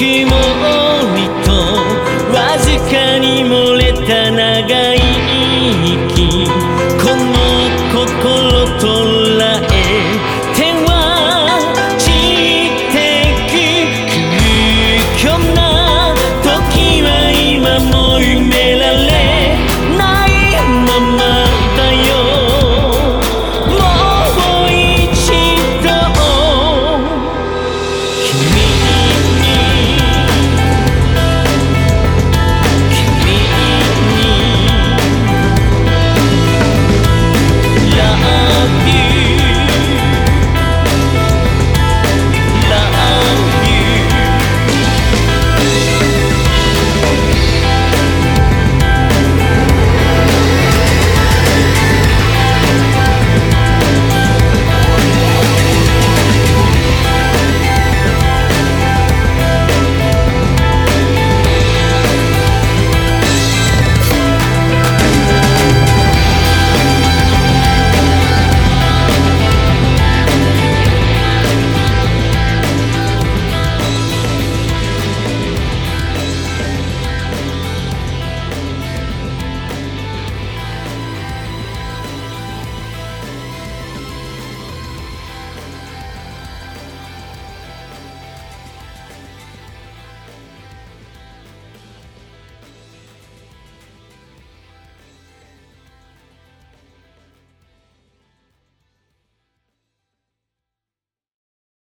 に雲とわずか